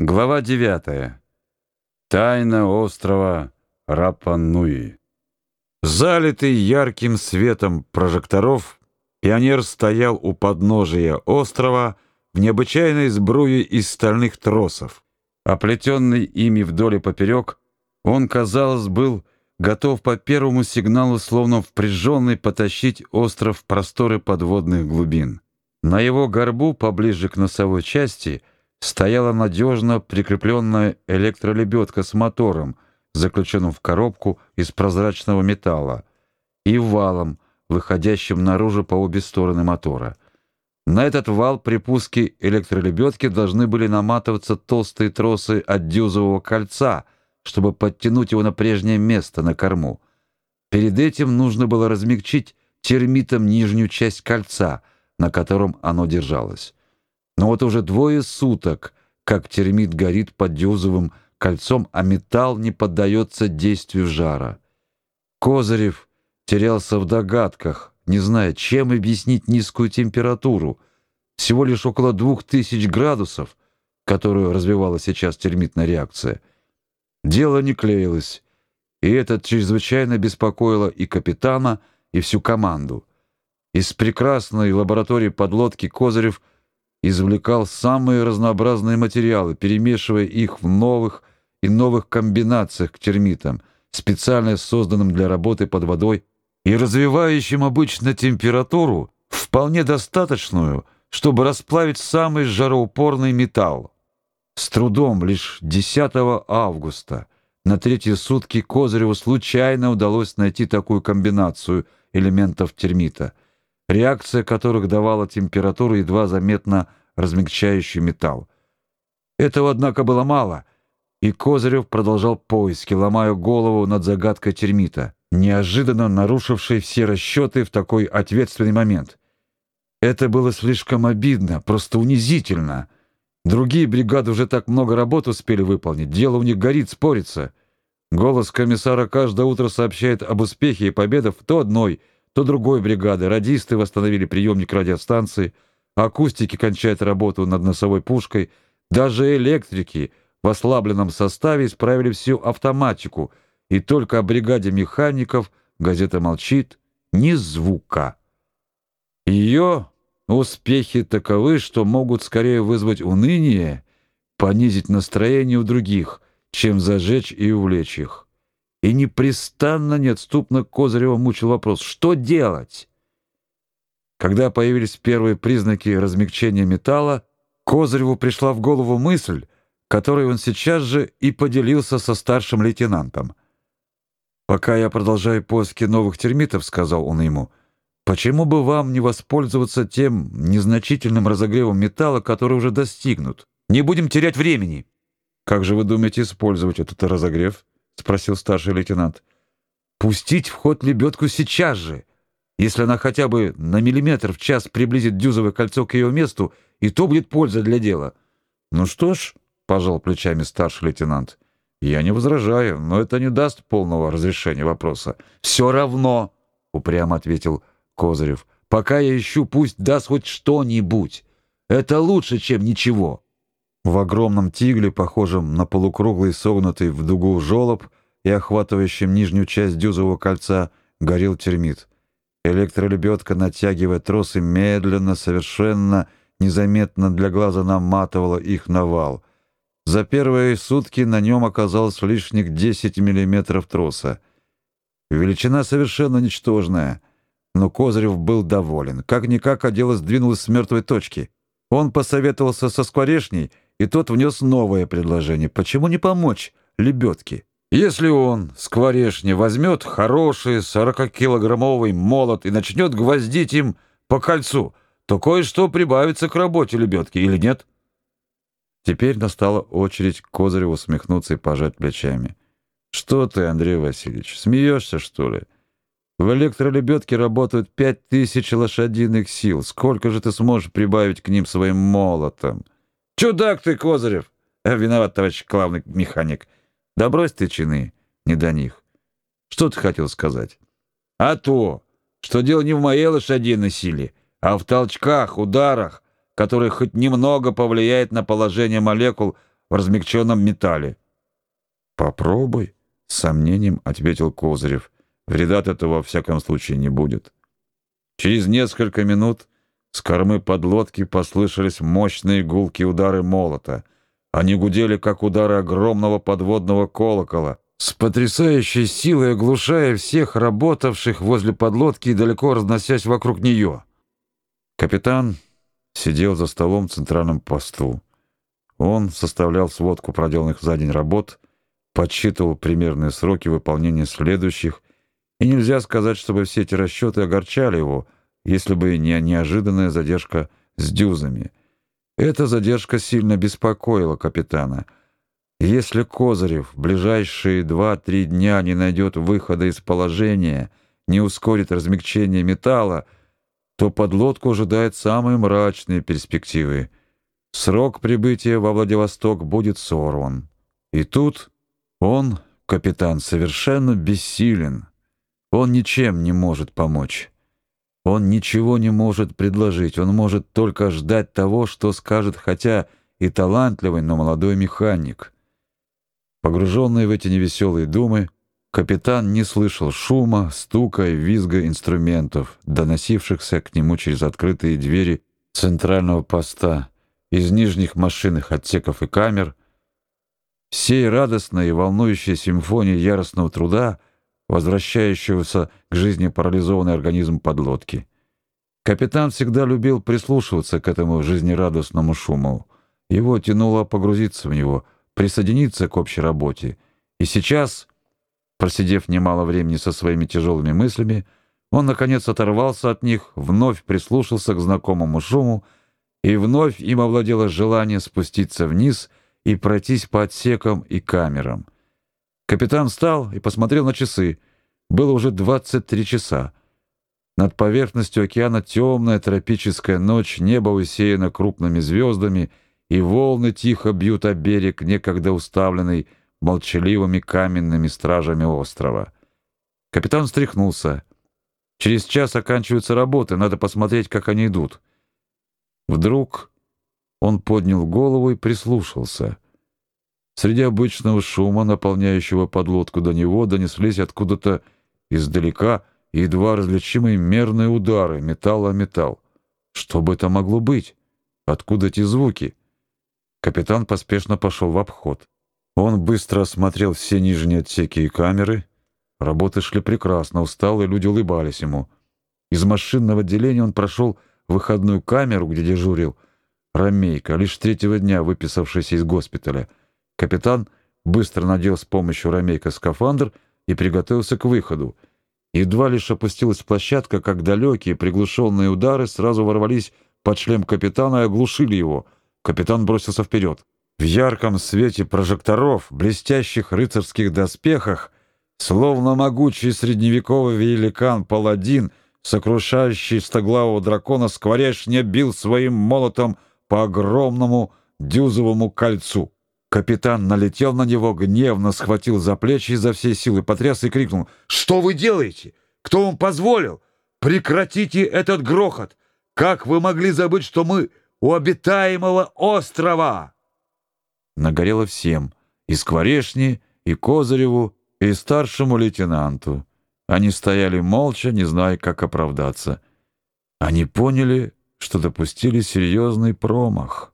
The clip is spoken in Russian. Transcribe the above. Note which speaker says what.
Speaker 1: Глава 9. Тайна острова Рапануи. Залитый ярким светом прожекторов, пионер стоял у подножия острова в необычайной сбруе из стальных тросов. Оплетенный ими вдоль и поперек, он, казалось, был готов по первому сигналу, словно впряженный, потащить остров в просторы подводных глубин. На его горбу, поближе к носовой части, стояла надежно прикрепленная электролебедка с мотором, заключенным в коробку из прозрачного металла, и валом, выходящим наружу по обе стороны мотора. На этот вал при пуске электролебедки должны были наматываться толстые тросы от дюзового кольца, чтобы подтянуть его на прежнее место на корму. Перед этим нужно было размягчить термитом нижнюю часть кольца, на котором оно держалось. Но вот уже двое суток, как термит горит под дюзовым кольцом, а металл не поддается действию жара. Козырев терялся в догадках, не зная, чем объяснить низкую температуру, всего лишь около двух тысяч градусов, которую развивала сейчас термитная реакция. Дело не клеилось, и это чрезвычайно беспокоило и капитана, и всю команду. Из прекрасной лаборатории подлодки Козырев – извлекал самые разнообразные материалы, перемешивая их в новых и новых комбинациях к термитам, специально созданным для работы под водой и развивающим обычно температуру, вполне достаточную, чтобы расплавить самый жароупорный металл. С трудом лишь 10 августа на третьи сутки Козыреву случайно удалось найти такую комбинацию элементов термита — реакция которых давала температуру едва заметно размягчающую металл. Этого однако было мало, и Козырев продолжал поиски, ломая голову над загадкой термита, неожиданно нарушившей все расчеты в такой ответственный момент. Это было слишком обидно, просто унизительно. Другие бригады уже так много работ успели выполнить, дело у них горит, спорится. Голос комиссара каждое утро сообщает об успехе и победах то одной – то другой бригады. Радисты восстановили приемник радиостанции, акустики кончают работу над носовой пушкой, даже электрики в ослабленном составе исправили всю автоматику, и только о бригаде механиков газета молчит, ни звука. Ее успехи таковы, что могут скорее вызвать уныние, понизить настроение у других, чем зажечь и увлечь их и непрестанно, неотступно Козырева мучил вопрос: что делать? Когда появились первые признаки размягчения металла, Козыреву пришла в голову мысль, которой он сейчас же и поделился со старшим лейтенантом. Пока я продолжаю поиски новых термитов, сказал он ему, почему бы вам не воспользоваться тем незначительным разогревом металла, который уже достигнут? Не будем терять времени. Как же вы думаете использовать этот разогрев? Спросил старший лейтенант. Пустить в ход лебедку сейчас же. Если она хотя бы на миллиметр в час приблизит дюзовое кольцо к ее месту, и то будет польза для дела. Ну что ж, пожал плечами старший лейтенант. Я не возражаю, но это не даст полного разрешения вопроса. «Все равно, упрямо ответил Козырев. Пока я ищу, пусть даст хоть что-нибудь. Это лучше, чем ничего. В огромном тигле, похожем на полукруглый согнутый в дугу жёлоб и охватывающем нижнюю часть дюзового кольца, горел термит. Электролебедка, натягивая тросы, медленно, совершенно незаметно для глаза наматывала их на вал. За первые сутки на нем оказалось лишних 10 миллиметров троса. Величина совершенно ничтожная, но Козырев был доволен. Как-никак, а дело сдвинулось с мертвой точки. Он посоветовался со Скворешней — и тот внес новое предложение. Почему не помочь лебедке? Если он, скворешня, возьмет хороший сорокакилограммовый молот и начнет гвоздить им по кольцу, то кое-что прибавится к работе лебедки, или нет? Теперь настала очередь Козыреву усмехнуться и пожать плечами. «Что ты, Андрей Васильевич, смеешься, что ли? В электролебедке работают пять тысяч лошадиных сил. Сколько же ты сможешь прибавить к ним своим молотом?» Чудак ты, Козырев. А виноват, товарищ главный механик. Да брось ты чины, не до них. Что ты хотел сказать? А то, что дело не в моей лошадиной силе, а в толчках, ударах, которые хоть немного повлияют на положение молекул в размягченном металле. Попробуй, с сомнением ответил Козырев. Вреда от этого во всяком случае не будет. Через несколько минут с кормы подлодки послышались мощные гулкие удары молота. Они гудели, как удары огромного подводного колокола, с потрясающей силой оглушая всех работавших возле подлодки и далеко разносясь вокруг нее. Капитан сидел за столом в центральном посту. Он составлял сводку проделанных за день работ, подсчитывал примерные сроки выполнения следующих, и нельзя сказать, чтобы все эти расчеты огорчали его, если бы не неожиданная задержка с дюзами. Эта задержка сильно беспокоила капитана. Если Козырев в ближайшие два-три дня не найдет выхода из положения, не ускорит размягчение металла, то подлодку ожидают самые мрачные перспективы. Срок прибытия во Владивосток будет сорван. И тут он, капитан, совершенно бессилен. Он ничем не может помочь. Он ничего не может предложить. Он может только ждать того, что скажет хотя и талантливый, но молодой механик. Погруженный в эти невеселые думы, капитан не слышал шума, стука и визга инструментов, доносившихся к нему через открытые двери центрального поста, из нижних машинных отсеков и камер, Сей радостная и волнующая симфония яростного труда, возвращающегося к жизни парализованный организм подлодки. Капитан всегда любил прислушиваться к этому жизнерадостному шуму. Его тянуло погрузиться в него, присоединиться к общей работе. И сейчас, просидев немало времени со своими тяжелыми мыслями, он наконец оторвался от них, вновь прислушался к знакомому шуму, и вновь им овладело желание спуститься вниз и пройтись по отсекам и камерам. Капитан встал и посмотрел на часы. Было уже 23 часа. Над поверхностью океана темная тропическая ночь, небо усеяно крупными звездами, и волны тихо бьют о берег, некогда уставленный молчаливыми каменными стражами острова. Капитан встряхнулся. Через час оканчиваются работы, надо посмотреть, как они идут. Вдруг он поднял голову и прислушался. Среди обычного шума, наполняющего подлодку до него, донеслись откуда-то издалека едва различимые мерные удары металла о металл. Что бы это могло быть? Откуда эти звуки? Капитан поспешно пошел в обход. Он быстро осмотрел все нижние отсеки и камеры. Работы шли прекрасно, усталые люди улыбались ему. Из машинного отделения он прошел в выходную камеру, где дежурил Ромейко, лишь третьего дня выписавшийся из госпиталя. Капитан быстро надел с помощью Ромейко скафандр и приготовился к выходу. Едва лишь опустилась площадка, как далекие приглушенные удары сразу ворвались под шлем капитана и оглушили его. Капитан бросился вперед. В ярком свете прожекторов, блестящих рыцарских доспехах, словно могучий средневековый великан-паладин, сокрушающий стоглавого дракона, скворечня бил своим молотом по огромному дюзовому кольцу. Капитан налетел на него, гневно схватил за плечи изо всей силы, потряс и крикнул: "Что вы делаете? Кто вам позволил? Прекратите этот грохот! Как вы могли забыть, что мы у обитаемого острова?" Нагорело всем: и Скворешни, и Козыреву, и старшему лейтенанту. Они стояли молча, не зная, как оправдаться. Они поняли, что допустили серьезный промах.